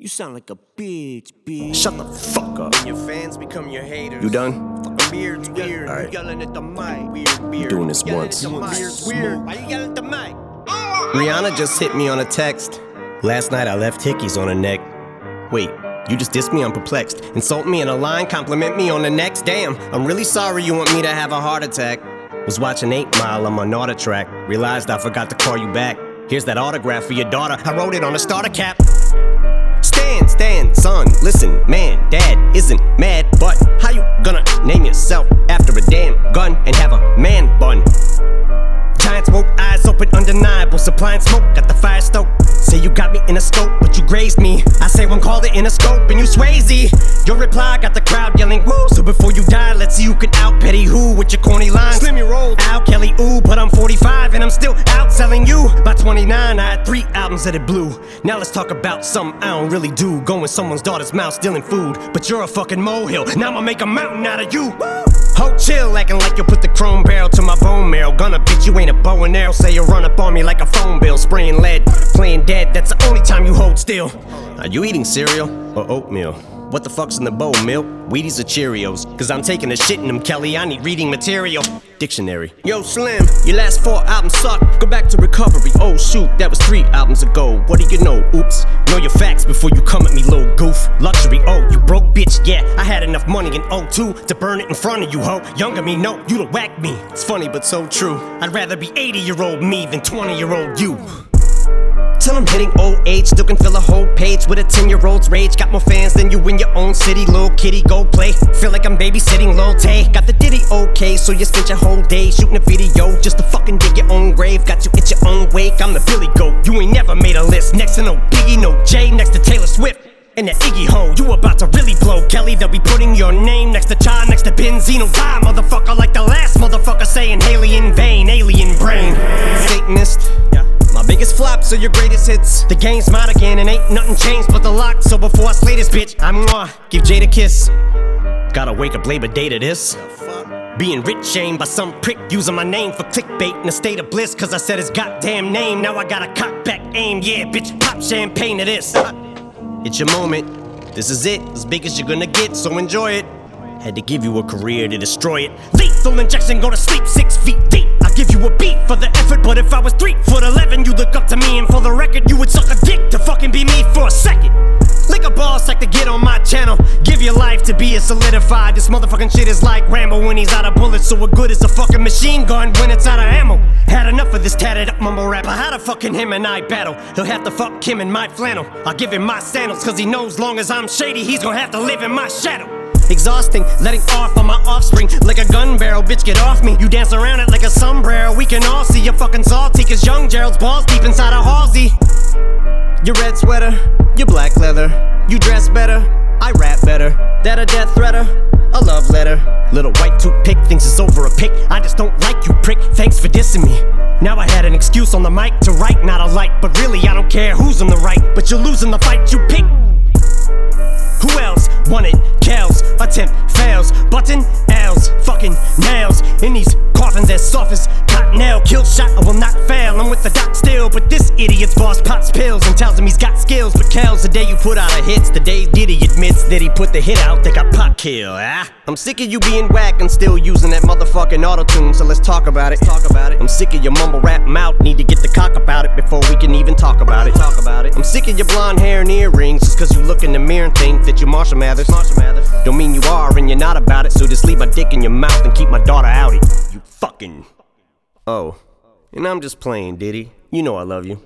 You sound like a bitch, bitch. Shut the fuck up. Your fans become your haters. You done? Fucking beard's weird. All right. You yelling at the mic. Weird, weird. doing this Yelling once. At the mic. Beard's weird. Why you yelling at the mic? Rihanna just hit me on a text. Last night I left hickeys on her neck. Wait, you just dissed me? I'm perplexed. Insult me in a line, compliment me on the next. Damn, I'm really sorry you want me to have a heart attack. Was watching 8 Mile on my Nauta track. Realized I forgot to call you back. Here's that autograph for your daughter. I wrote it on a starter cap. Stand, stand, son, listen, man, dad isn't mad, but how you gonna name yourself after a damn gun and have a man bun? Giant smoke, eyes open, undeniable, supplying smoke, got the fire stoked. Say you got me in a scope, but you grazed me. I say one called it in a scope, and you swayzy. Your reply got the crowd yelling woo. So before you die, let's see who can out petty who with your corny lines. Slim, you rolled. Al Kelly, ooh, but I'm 45 and I'm still out outselling you. By 29, I had three albums that it blew. Now let's talk about something I don't really do. Going in someone's daughter's mouth stealing food, but you're a fucking molehill. Now I'ma make a mountain out of you. Ho, chill, acting like you put the chrome barrel to my bone marrow. Gonna bitch, you ain't a bow and arrow. Say you run up on me like a phone bill, spraying lead, playing dead. That's the only time you hold still. Are you eating cereal or oatmeal? What the fuck's in the bowl, milk? Wheaties or Cheerios? Cause I'm taking a shit in them, Kelly. I need reading material. Dictionary. Yo, Slim, your last four albums suck. Go back to recovery. Oh, shoot, that was three albums ago. What do you know? Oops. Know your facts before you come at me, little goof. Luxury, oh, you broke bitch. Yeah, I had enough money in 02 to burn it in front of you, ho. Younger me, no, you'd have whacked me. It's funny, but so true. I'd rather be 80 year old me than 20 year old you. Till I'm hitting old age, still can fill a whole page with a 10 year old's rage. Got more fans than you in your own city, little kitty, go play. Feel like I'm babysitting Lil Tay. Got the ditty okay, so you spent your whole day shooting a video just to fucking dig your own grave. Got you at your own wake, I'm the Billy Goat. You ain't never made a list. Next to no Biggie, no Jay, next to Taylor Swift. And that Iggy Ho, you about to really blow, Kelly. They'll be putting your name next to Cha, next to Benzino. Die, motherfucker, like the last motherfucker flops are your greatest hits. The game's mine again, and ain't nothing changed but the lock. So before I slay this bitch, I'm mwah, give Jade a kiss. Gotta wake up Labor Day to this. Being rich shamed by some prick using my name for clickbait in a state of bliss. Cause I said his goddamn name. Now I got a cock back aim. Yeah, bitch, pop champagne to this. It's your moment. This is it, as big as you're gonna get, so enjoy it. Had to give you a career to destroy it. Lethal injection, go to sleep six feet deep. I give you a beat for the effort, but if I was three foot eleven, you look up to me, and for the record, you would suck a dick to fucking be me for a second. Lick a ball sack to get on my channel. Give your life to be a solidified. This motherfucking shit is like Rambo when he's out of bullets. So what good is a fucking machine gun when it's out of ammo? Had enough of this tatted up mumble rapper. How the fucking him and I battle? He'll have to fuck him in my flannel. I'll give him my sandals, cause he knows long as I'm shady, he's gonna have to live in my shadow. Exhausting, letting off on my offspring like a gun barrel. Bitch, get off me. You dance around it like a sombrero. We can all see you're fucking salty, cause young Gerald's balls deep inside a Halsey. Your red sweater, your black leather. You dress better, I rap better. That a death threater, a love letter. Little white toothpick thinks it's over a pick. I just don't like you, prick. Thanks for dissing me. Now I had an excuse on the mic to write, not a light. But really, I don't care who's on the right. But you're losing the fight you pick. Who else want it? Attempt fails. Button L's, fucking nails. In these coffins as soft as cottonelle. Kill shot, I will not fail. I'm with the doc still, but this idiot's boss pots pills and tells him he's got skills. But Kells, the day you put out a hits, the day Diddy admits that he put the hit out, they got pot kill. Ah, I'm sick of you being whack and still using that motherfucking auto tune. So let's talk about it. Talk about it. I'm sick of your mumble rap mouth. Need to get the cock about it before we can even talk about it. Talk about it. I'm sick of your blonde hair and earrings just cause you look in the mirror and think that you're Marshall Mathers. Marshall Mathers. Don't mean you are and you're not about it. So just leave my dick in your mouth and keep my daughter outie. You fucking. Oh. And I'm just playing, Diddy. You know I love you.